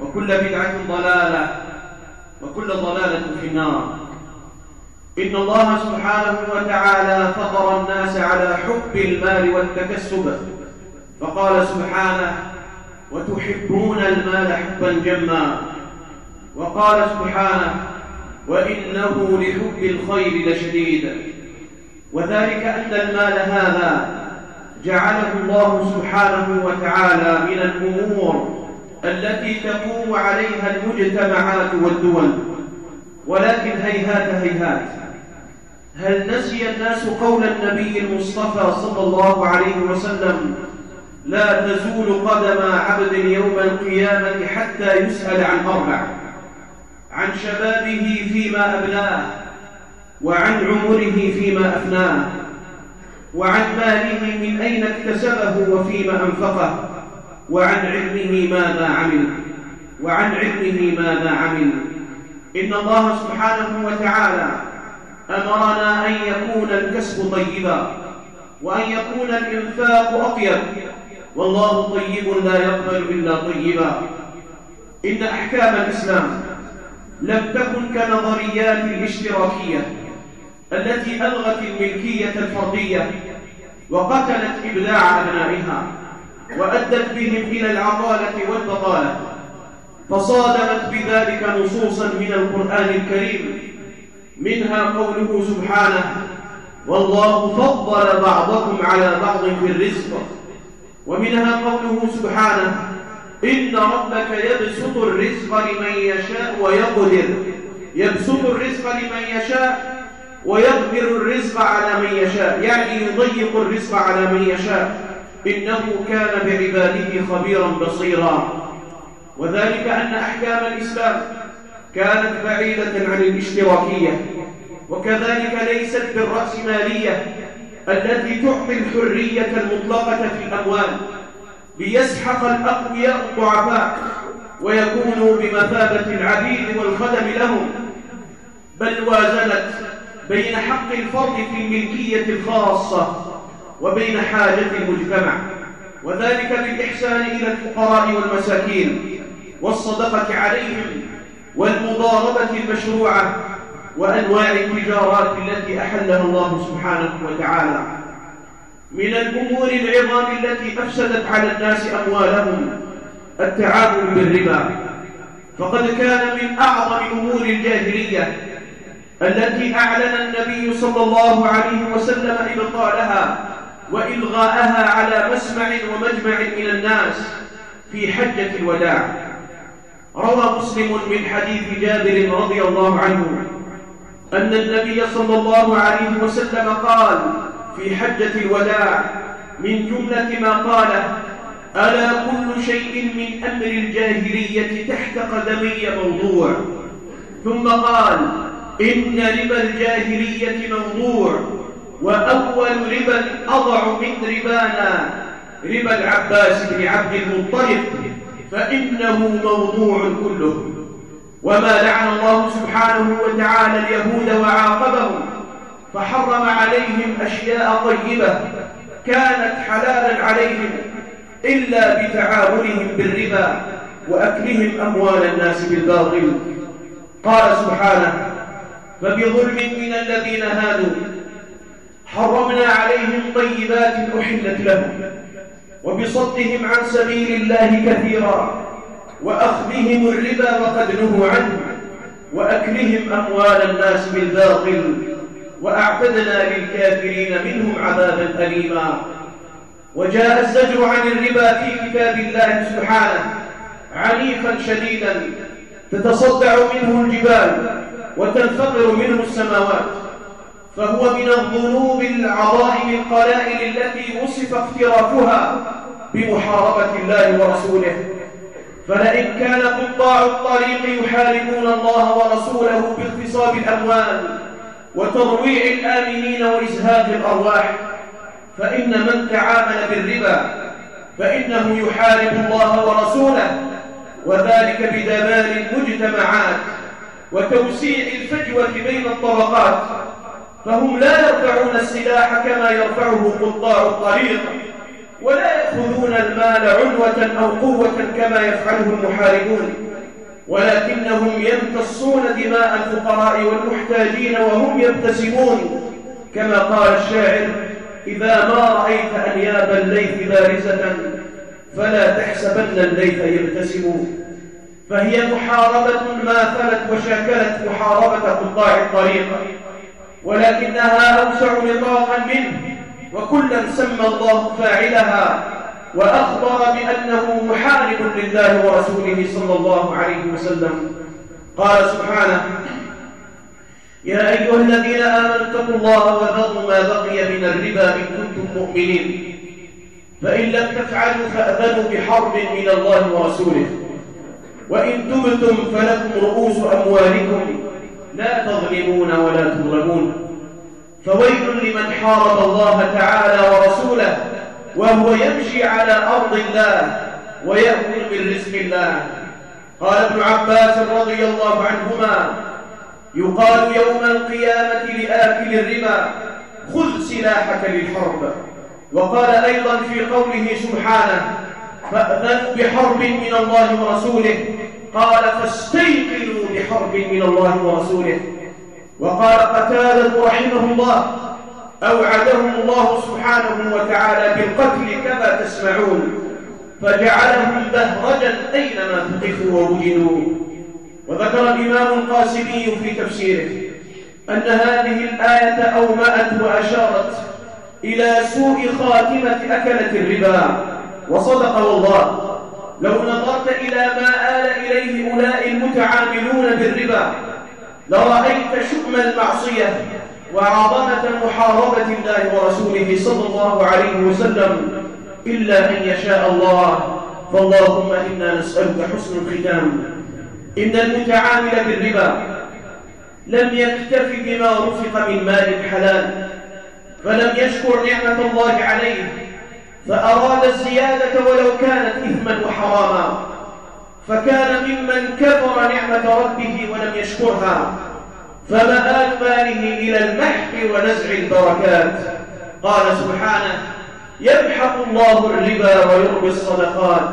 وكل بدعة ضلالة وكل ضلالة في النار. إن الله سبحانه وتعالى فطر الناس على حب المال والتكسب فقال سبحانه وتحبون المال حبا جما وقال سبحانه وإنه لحب الخير لشديد وذلك أن المال هذا جعله الله سبحانه وتعالى من الأمور التي تقوم عليها المجتمعات والدول ولكن هيهات هيهات. هل نسي الناس قول النبي المصطفى صلى الله عليه وسلم لا تزول قدم عبد يوم القيامة حتى يسأل عن أربع عن شبابه فيما أبناه وعن عمره فيما أفناه وعن ماله من أين اكتسبه وفيما أنفقه؟ وعن علمه ماذا عمل؟ وعن علمه ماذا عمل؟ إن الله سبحانه وتعالى أمرنا أن يكون الكسب طيبا وأن يكون الإنفاق أطيب. والله طيب لا يقبل إلا طيبا. إن أحكام الإسلام لم تكن كنظريات الاشتراكية التي ألغت الملكية الفردية وقتلت إبداع أبنائها. وأدت بهم إلى العطالة والبطالة فصادمت بذلك نصوصا من القرآن الكريم. منها قوله سبحانه والله فضل بعضكم على بعض في الرزق. ومنها قوله سبحانه إن ربك يبسط الرزق لمن يشاء ويقدر. يبسط الرزق لمن يشاء ويقدر الرزق على من يشاء. يعني يضيق الرزق على من يشاء. إنه كان بعباده خبيرا بصيرا. وذلك أن أحكام الإسلام كانت بعيدة عن الاشتراكية. وكذلك ليست بالرأسمالية التي تعطي الحرية المطلقة في الأموال. ليسحق الأقوياء الضعفاء ويكونوا بمثابة العبيد والخدم لهم. بل وازنت بين حق الفرد في الملكية الخاصة وبين حاجة المجتمع وذلك بالإحسان إلى الفقراء والمساكين والصدقة عليهم والمضاربة المشروعة وأنواع التجارات التي أحلها الله سبحانه وتعالى. من الأمور العظام التي أفسدت على الناس أموالهم التعامل بالربا. فقد كان من أعظم أمور الجاهلية التي أعلن النبي صلى الله عليه وسلم إبطالها وإلغاءها على مسمع ومجمع من الناس في حجة الوداع. روى مسلم من حديث جابر رضي الله عنه أن النبي صلى الله عليه وسلم قال في حجة الوداع من جملة ما قاله ألا كل شيء من أمر الجاهلية تحت قدمي موضوع. ثم قال إن ربا الجاهلية موضوع وأول ربا أضع من ربانا ربا العباس بن عبد المطلب فإنه موضوع كله. وما لعن الله سبحانه وتعالى اليهود وعاقبهم فحرم عليهم أشياء طيبة كانت حلالا عليهم إلا بتعاملهم بالربا وأكلهم أموال الناس بالباطل. قال سبحانه فبظلم من الذين هادوا حرمنا عليهم طيبات أحلت لهم وبصدهم عن سبيل الله كثيرا وأخذهم الربا وقد نهوا عنه وأكلهم أموال الناس بالباطل وأعتدنا للكافرين منهم عذابا أليما وجاء الزجر عن الربا في كتاب الله سبحانه عنيفا شديدا تتصدع منه الجبال وتنفطر منه السماوات فهو من الذنوب العظائم القلائل التي وصف اقترافها بمحاربة الله ورسوله. فلئن كان قطاع الطريق يحاربون الله ورسوله باغتصاب الأموال وترويع الآمنين وإزهاق الأرواح فإن من تعامل بالربا فإنه يحارب الله ورسوله وذلك بدمار المجتمعات وتوسيع الفجوة بين الطبقات. فهم لا يرفعون السلاح كما يرفعه قطاع الطريق ولا يأخذون المال عنوة أو قوة كما يفعله المحاربون ولكنهم يمتصون دماء الفقراء والمحتاجين وهم يبتسمون. كما قال الشاعر إذا ما رأيت أنياب الليث بارزة فلا تحسبن الليث يبتسم فهي محاربة ماثلت وشاكلت محاربة قطاع الطريق. ولكنها أوسع نطاقا منه وكلا سمى الله فاعلها وأخبر بأنه محارب لله ورسوله صلى الله عليه وسلم. قال سبحانه يا أيها الذين آمنوا اتقوا الله وذروا ما بقي من الربا إن كنتم مؤمنين. فإن لم تفعلوا فأذنوا بحرب من الله ورسوله. وإن تبتم فلكم رؤوس أموالكم لا تظلمون ولا تظلمون. فويل لمن حارب الله تعالى ورسوله وهو يمشي على أرض الله ويأكل من رزق الله. قال ابن عباس رضي الله عنهما يقال يوم القيامة لآكل الربا خذ سلاحك للحرب. وقال أيضا في قوله سبحانه فأذنوا بحرب من الله ورسوله قال فاستيقنوا بحرب من الله ورسوله. وقال قتادة رحمه الله أوعدهم الله سبحانه وتعالى بالقتل كما تسمعون فجعلهم بهرجا أينما ثقفوا ووجدوا. وذكر الإمام القاسمي في تفسيره أن هذه الآية أومأت وأشارت إلى سوء خاتمة أكلة الربا. وصدق والله لو نظرت إلى ما آل إليه أولئك المتعاملون بالربا لرأيت شؤم المعصية وعظمة محاربة الله ورسوله صلى الله عليه وسلم. إلا أن يشاء الله. فاللهم إنا نسألك حسن الختام. إن المتعامل بالربا لم يكتف بما رفق من مال حلال فلم يشكر نعمة الله عليه. فأراد الزيادة ولو كانت إثما وحراما فكان ممن كفر نعمة ربه ولم يشكرها فمآل ماله إلى المحق ونزع البركات. قال سبحانه يمحق الله الربا ويربي الصدقات.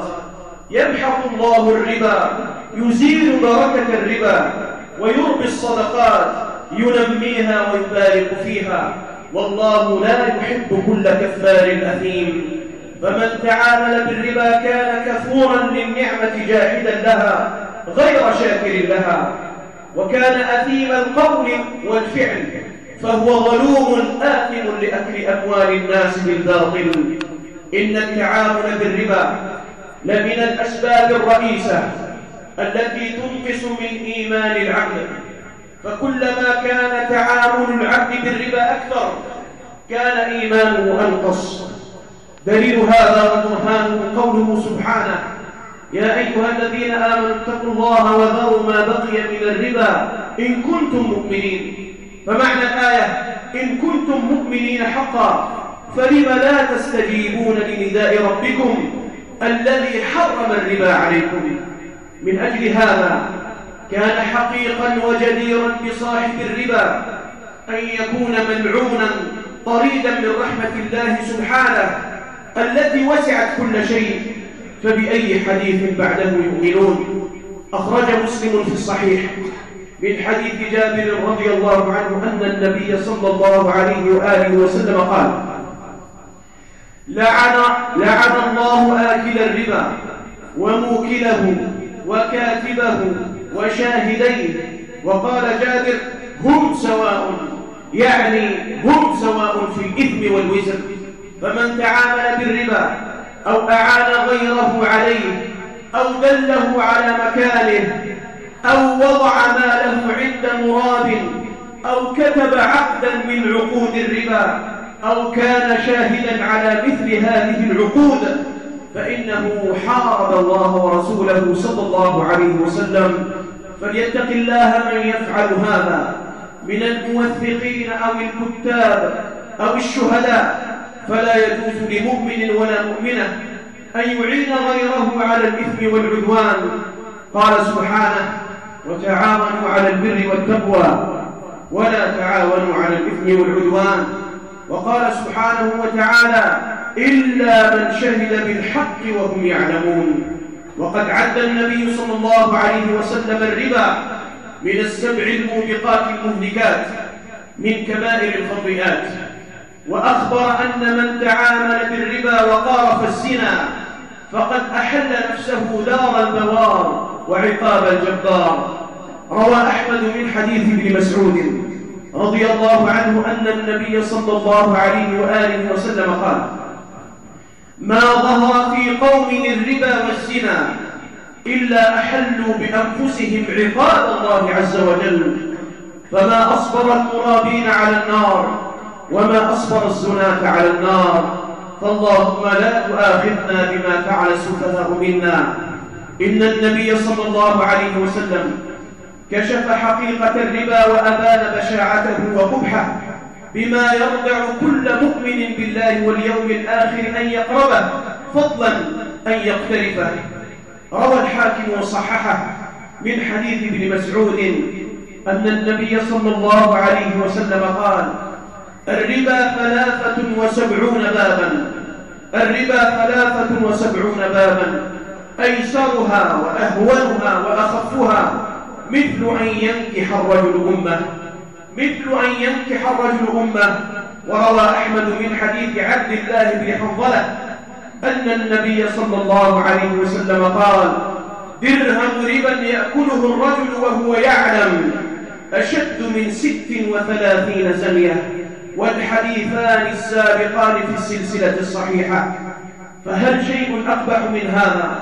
يمحق الله الربا يزيل بركة الربا ويربي الصدقات ينميها ويبارك فيها. والله لا يحب كل كفار أثيم. فمن تعامل بالربا كان كفورا للنعمة جاحدا لها غير شاكر لها. وكان أثيم القول والفعل فهو ظلوم آثم لأكل أموال الناس بالباطل. إن التعامل بالربا لمن الأسباب الرئيسة التي تنقص من إيمان العبد فكلما كان تعامل العبد بالربا أكثر كان إيمانه أنقص. دليل هذا وبرهانه قوله سبحانه يا أيها الذين آمنوا اتقوا الله وذروا ما بقي من الربا إن كنتم مؤمنين. فمعنى الآية إن كنتم مؤمنين حقا فلم لا تستجيبون لنداء ربكم الذي حرم الربا عليكم؟ من أجل هذا كان حقيقا وجديرا بصاحب الربا أن يكون ملعونا طريدا من رحمة الله سبحانه التي وسعت كل شيء فبأي حديث بعده يؤمنون؟ أخرج مسلم في الصحيح من حديث جابر رضي الله عنه أن النبي صلى الله عليه وآله وسلم قال لعن, لعن الله آكل الربا وموكله وكاتبه وشاهديه وقال جابر هم سواء. يعني هم سواء في الإثم والوزر. فمن تعامل بالربا أو أعان غيره عليه أو دله على مكانه أو وضع ماله عند مراب أو كتب عقدا من عقود الربا أو كان شاهدا على مثل هذه العقود فإنه حارب الله ورسوله صلى الله عليه وسلم. فليتق الله من يفعل هذا من الموثقين أو الكتاب أو الشهداء. فلا يجوز لمؤمن ولا مؤمنة أن يعين غيره على الإثم والعدوان. قال سبحانه وتعاونوا على البر والتقوى ولا تعاونوا على الإثم والعدوان. وقال سبحانه وتعالى إلا من شهد بالحق وهم يعلمون. وقد عد النبي صلى الله عليه وسلم الربا من السبع الموبقات المهلكات من كبائر الخطيئات. وأخبر أن من تعامل بالربا وقارف الزنا فقد أحل نفسه دار البوار وعقاب الجبار. روى أحمد من حديث ابن مسعود رضي الله عنه أن النبي صلى الله عليه وآله وسلم قال ما ظهر في قوم الربا والزنا إلا أحلوا بأنفسهم عقاب الله عز وجل. فما أصبر المرابين على النار وما أصبر الزناة على النار. فاللهم لا تؤاخذنا بما فعل السفهاء منا. إن النبي صلى الله عليه وسلم كشف حقيقة الربا وأبان بشاعته وقبحه بما يرجع كل مؤمن بالله واليوم الآخر أن يقربه فضلا أن يقترفه روى الحاكم وصححه من حديث ابن مسعود أن النبي صلى الله عليه وسلم قال الربا ثلاثة وسبعون بابا. الربا ثلاثة وسبعون بابا. أيسرها وأهونها وأخفها مثل أن ينكح الرجل أمه. مثل أن ينكح الرجل أمة وروى أحمد من حديث عبد الله بن حنظلة أن النبي صلى الله عليه وسلم قال درهم ربا يأكله الرجل وهو يعلم أشد من ست وثلاثين زنية والحديثان السابقان في السلسلة الصحيحة فهل شيء أقبح من هذا؟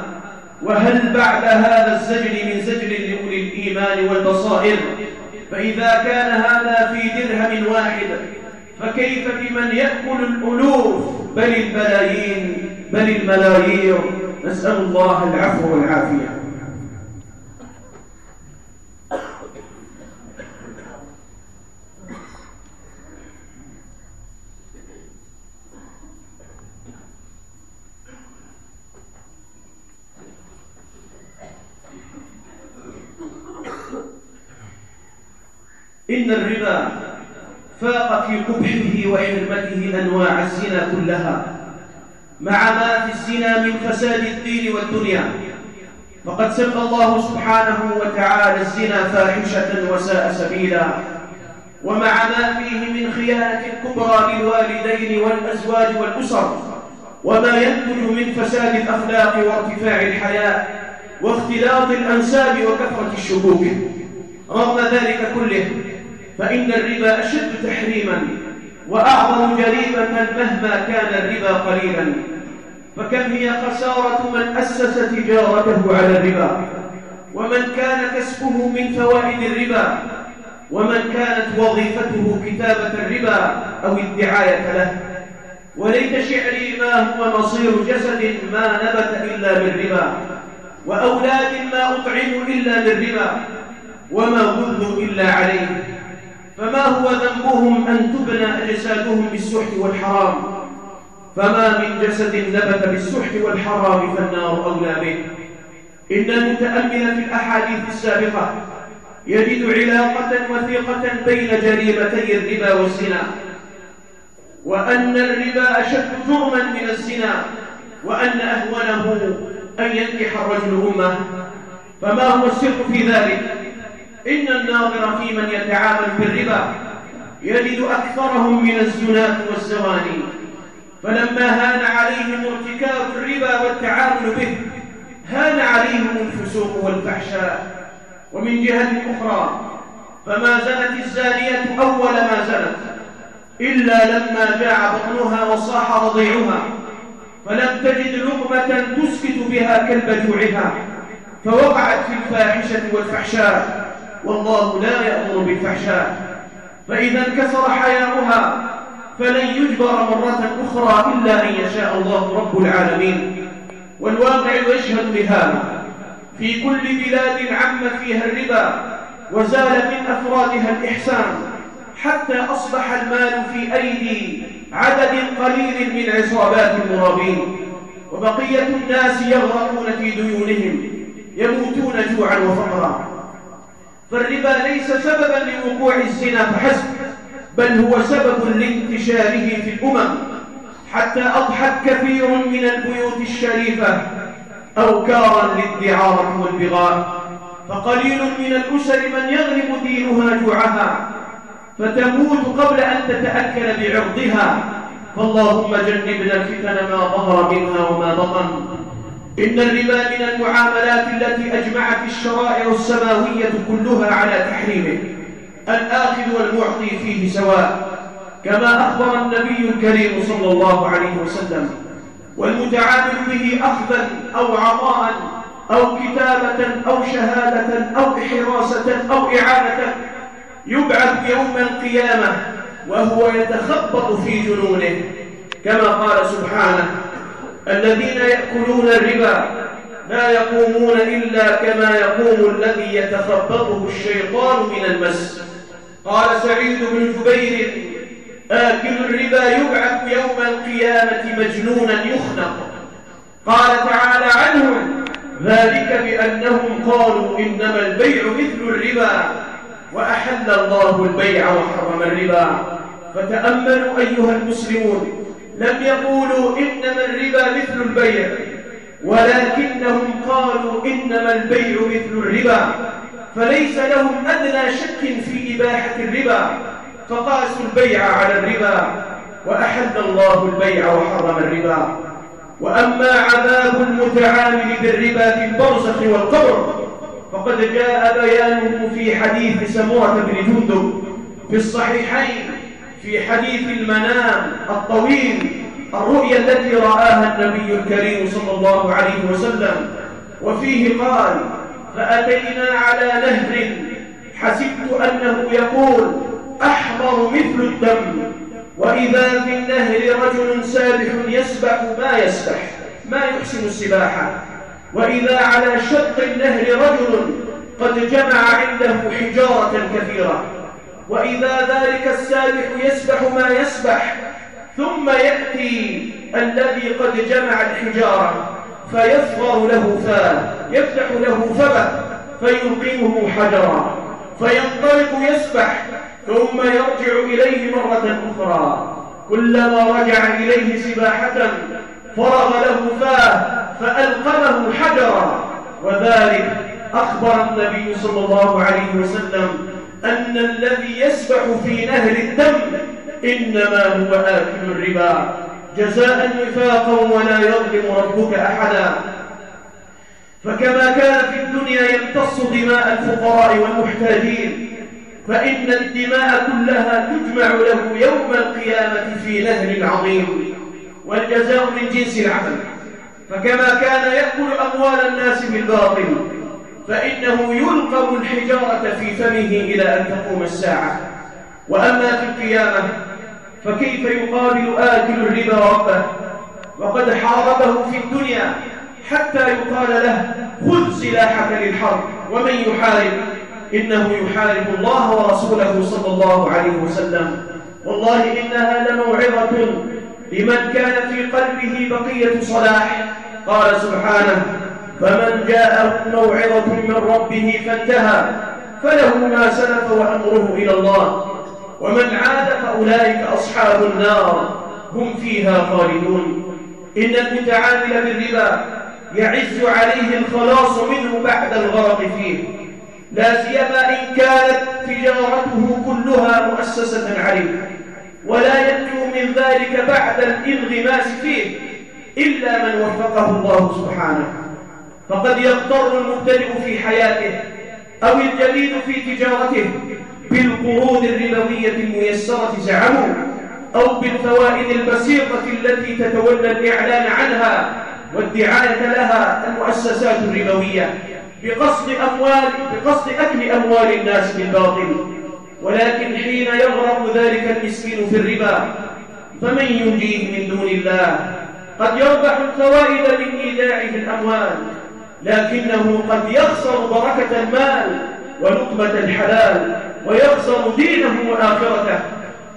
وهل بعد هذا الزجر من زجر لأولي الإيمان والبصائر؟ فإذا كان هذا في درهم واحد فكيف بمن يأكل الألوف؟ بل البلايين بل الملايير. نسأل الله العفو والعافية. إن الربا فاق في قبحه وحرمته أنواع الزنا كلها مع ما في الزنا من فساد الدين والدنيا. فقد سمى الله سبحانه وتعالى الزنا فاحشة وساء سبيلا. ومع ما فيه من خيانة كبرى للوالدين والأزواج والأسر وما ينتج من فساد الأخلاق وارتفاع الحياة واختلاط الأنساب وكثرة الشكوك. رغم ذلك كله فإن الربا أشد تحريما وأعظم جريمة مهما كان الربا قليلا. فكم هي خسارة من أسس تجارته على الربا؟ ومن كان كسبه من فوائد الربا؟ ومن كانت وظيفته كتابة الربا أو الدعاية له؟ وليت شعري ما هو مصير جسد ما نبت إلا بالربا وأولاد ما أطعموا إلا بالربا وما غذوا إلا عليه؟ فما هو ذنبهم أن تبنى أجسادهم بالسحت والحرام؟ فما من جسد نبت بالسحت والحرام فالنار أولى به. إن المتأمل في الأحاديث السابقة يجد علاقة وثيقة بين جريمتي الربا والزنا وأن الربا أشد جرما من الزنا وأن أهونه أن ينكح الرجل أمه. فما هو السر في ذلك؟ إن الناظر في من يتعامل بالربا يجد أكثرهم من الزنات والزواني. فلما هان عليهم ارتكاب الربا والتعامل به هان عليهم الفسوق والفحشاء. ومن جهة أخرى فما زنت الزانية أول ما زنت إلا لما جاع بطنها وصاح رضيعها فلم تجد لقمة تسكت بها كلب جوعها فوقعت في الفاحشة والفحشاء. والله لا يأمر بالفحشاء. فإذا انكسر حياؤها فلن يجبر مرة أخرى إلا أن يشاء الله رب العالمين. والواقع يشهد لهذا في كل بلاد عم فيها الربا وزال من أفرادها الإحسان حتى أصبح المال في أيدي عدد قليل من عصابات المرابين. وبقية الناس يغرقون في ديونهم يموتون جوعا وفقرا. فالربا ليس سببا لوقوع الزنا فحسب. بل هو سبب لانتشاره في الأمم. حتى أضحت كثير من البيوت الشريفة أوكارا للدعارة والبغاء. فقليل من الأسر من يغلب دينها جوعها فتموت قبل أن تتأكل بعرضها. فاللهم جنبنا الفتن ما ظهر منها وما بطن. إن الربا من المعاملات التي أجمعت الشرائع السماوية كلها على تحريمه الآخذ والمعطي فيه سواء كما أخبر النبي الكريم صلى الله عليه وسلم والمتعامل به أخذا أو عطاء أو كتابة أو شهادة أو حراسة أو إعانة يبعث يوم القيامة وهو يتخبط في جنونه كما قال سبحانه الذين يأكلون الربا لا يقومون إلا كما يقوم الذي يتخبطه الشيطان من المس. قال سعيد بن جبير آكل الربا يبعث يوم القيامة مجنونا يخنق. قال تعالى عنهم ذلك بأنهم قالوا إنما البيع مثل الربا وأحل الله البيع وحرم الربا. فتأملوا أيها المسلمون لم يقولوا إنما الربا مثل البيع ولكنهم قالوا إنما البيع مثل الربا. فليس لهم أدنى شك في إباحة الربا. فقاسوا البيع على الربا وأحل الله البيع وحرم الربا. وأما عذاب المتعامل بالربا في البرزخ والقبر فقد جاء بيانه في حديث سموة بن جندب في الصحيحين. في حديث المنام الطويل الرؤيا التي رآها النبي الكريم صلى الله عليه وسلم وفيه قال فأتينا على نهر حسبت أنه يقول أحمر مثل الدم وإذا في النهر رجل سابح يسبح ما يسبح ما يحسن السباحة وإذا على شق النهر رجل قد جمع عنده حجارة كثيرة. وإذا ذلك السابح يسبح ما يسبح ثم يأتي الذي قد جمع الحجارة فيصغر له فاه يفتح له فمه فيلقمه حجرا فينطلق يسبح ثم يرجع إليه مرة أخرى. كلما رجع إليه سباحة فرغ له فاه فألقمه حجرا. وذلك أخبر النبي صلى الله عليه وسلم أن الذي يسبح في نهر الدم إنما هو آكل الربا جزاء وفاقا ولا يظلم ربك أحدا. فكما كان في الدنيا يمتص دماء الفقراء والمحتاجين فإن الدماء كلها تجمع له يوم القيامة في نهر عظيم والجزاء من جنس العمل. فكما كان يأكل أموال الناس بالباطل فإنه يلقم الحجارة في فمه إلى أن تقوم الساعة. وأما في القيامة فكيف يقابل آكل الربا ربه؟ وقد حاربه في الدنيا حتى يقال له خذ سلاحك للحرب ومن يحارب؟ إنه يحارب الله ورسوله صلى الله عليه وسلم. والله إنها لموعظة لمن كان في قلبه بقية صلاح. قال سبحانه فمن جاءه موعظة من ربه فانتهى فله ما سلف وأمره إلى الله. ومن عاد فأولئك أصحاب النار هم فيها خالدون. إن المتعامل بالربا يعز عليه الخلاص منه بعد الغرق فيه. لا سيما إن كانت تجارته كلها مؤسسة عليه. ولا ينجو من ذلك بعد الانغماس فيه إلا من وفقه الله سبحانه. فقد يضطر المبتدئ في حياته أو الجليد في تجارته بالقروض الربوية الميسرة زعموا أو بالفوائد البسيطة التي تتولى الإعلان عنها والدعاية لها المؤسسات الربوية بقصد أموال بقصد أكل أموال الناس بالباطل. ولكن حين يغرق ذلك المسكين في الربا فمن ينجيه من دون الله؟ قد يربح الفوائد من إيداعه الأموال. لكنه قد يخسر بركة المال ولقمة الحلال ويخسر دينه وآخرته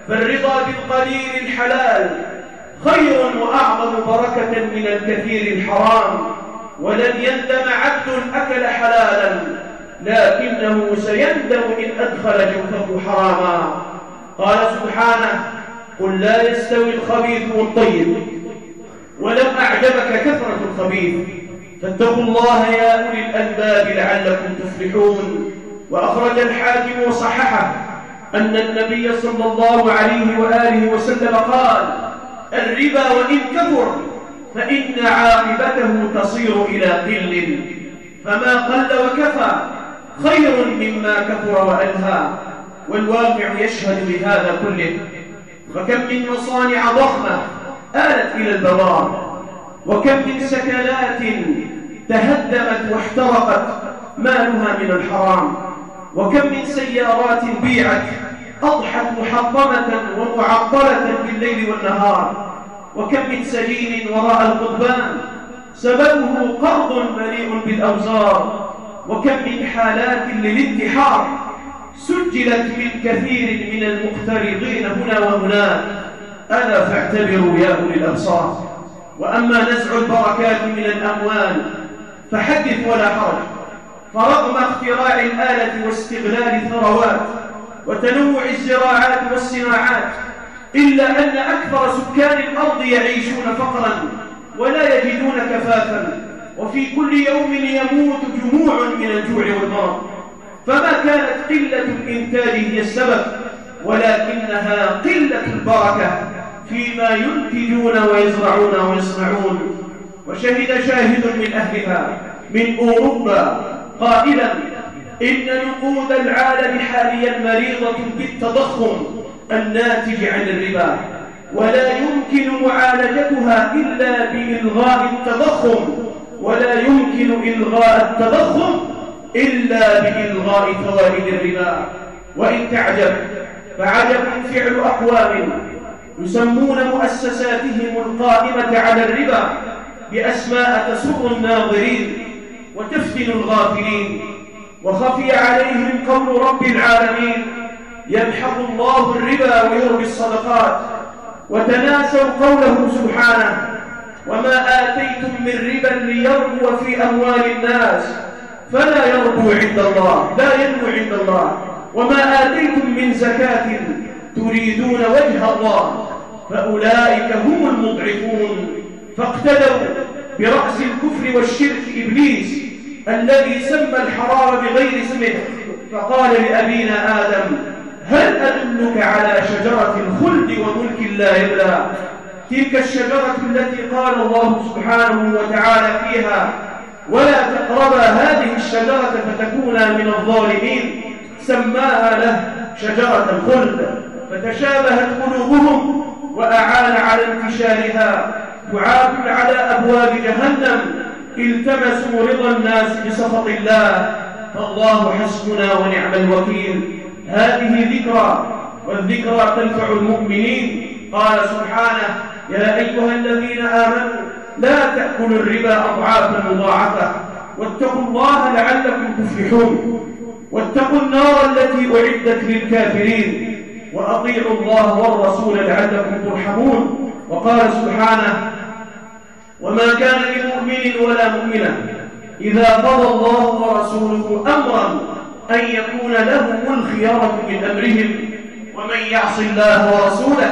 فالرضا بالقليل الحلال خير وأعظم بركة من الكثير الحرام ولن يندم عبد أكل حلالا لكنه سيندم إن أدخل جوفه حراما. قال سبحانه قل لا يستوي الخبيث والطيب ولو أعجبك كثرة الخبيث. فاتقوا الله يا أولي الألباب لعلكم تفلحون. وأخرج الحاكم وصححه أن النبي صلى الله عليه وآله وسلم قال الربا وإن كثر فإن عاقبته تصير إلى قل فما قل وكفى خير مما كثر وألهى والواقع يشهد بهذا كله. وكم من مصانع ضخمة آلت إلى البوار. وكم من سكنات تهدمت واحترقت مالها من الحرام وكم من سيارات بيعت أضحت محطمة ومعطلة بالليل والنهار وكم من سجين وراء القضبان سببه قرض مليء بالأوزار وكم من حالات للانتحار سجلت من كثير من المقترضين هنا وهناك. ألا فاعتبروا يا أولي الأبصار. وأما نزع البركات من الأموال فحدث ولا حرج. فرغم اختراع الآلة واستغلال الثروات وتنوع الزراعات والصناعات إلا أن أكثر سكان الأرض يعيشون فقرا ولا يجدون كفافا وفي كل يوم يموت جموع من الجوع والمرض فما كانت قلة الإنتاج هي السبب ولكنها قلة البركة. فيما ينتجون ويزرعون ويصنعون. وشهد شاهد من أهلها من أوروبا. قائلا إن نقود العالم حاليا مريضة بالتضخم الناتج عن الربا ولا يمكن معالجتها إلا بإلغاء التضخم ولا يمكن إلغاء التضخم إلا بإلغاء فوائد الربا. وإن تعجب فعجب فعل أقوام. يسمون مؤسساتهم القائمة على الربا بأسماء تسر الناظرين وتفتن الغافلين. وخفي عليهم قول رب العالمين يمحق الله الربا ويربي الصدقات. وتناسوا قوله سبحانه وما آتيتم من ربا ليربو في أموال الناس فلا يربو عند الله لا ينمو عند الله. وما آتيتم من زكاة تريدون وجه الله. فأولئك هم المضعفون. فاقتدوا برأس الكفر والشرك إبليس الذي سمى الحرام بغير اسمه. فقال لأبينا آدم هل أدلك على شجرة الخلد وملك لا يبلى تلك الشجرة التي قال الله سبحانه وتعالى فيها ولا تقربا هذه الشجرة فتكونا من الظالمين. سماها له شجرة الخلد. فتشابهت قلوبهم وأعان على انتشارها دعاة على أبواب جهنم التمسوا رضا الناس بسخط الله. فالله حسبنا ونعم الوكيل. هذه ذكرى والذكرى تنفع المؤمنين. قال سبحانه يا أيها الذين آمنوا لا تأكلوا الربا أضعافا مضاعفة. واتقوا الله لعلكم تفلحون. واتقوا النار التي أعدت للكافرين. وأطيعوا الله والرسول لعلكم ترحمون. وقال سبحانه وما كان لمؤمن ولا مؤمنة إذا قضى الله ورسوله أمرا أن يكون لهم الخيارة من أمرهم ومن يعص الله ورسوله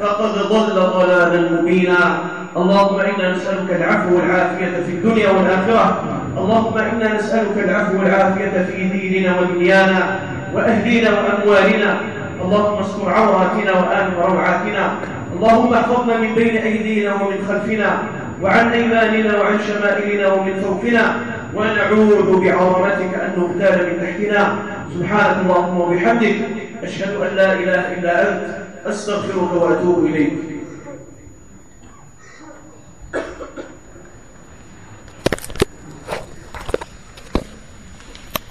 فقد ضل ضلالا مبينا. اللهم إنا نسألك العفو والعافية في الدنيا والآخرة. اللهم إنا نسألك العفو والعافية في ديننا ودنيانا وأهلنا وأموالنا. اللهم استر عوراتنا وآمن روعاتنا اللهم احفظنا من بين أيدينا ومن خلفنا وعن أيماننا وعن شمائلنا ومن فوقنا. ونعوذ بعظمتك أن نغتال من تحتنا. سبحانك اللهم وبحمدك أشهد أن لا إله إلا أنت أستغفرك وأتوب إليك.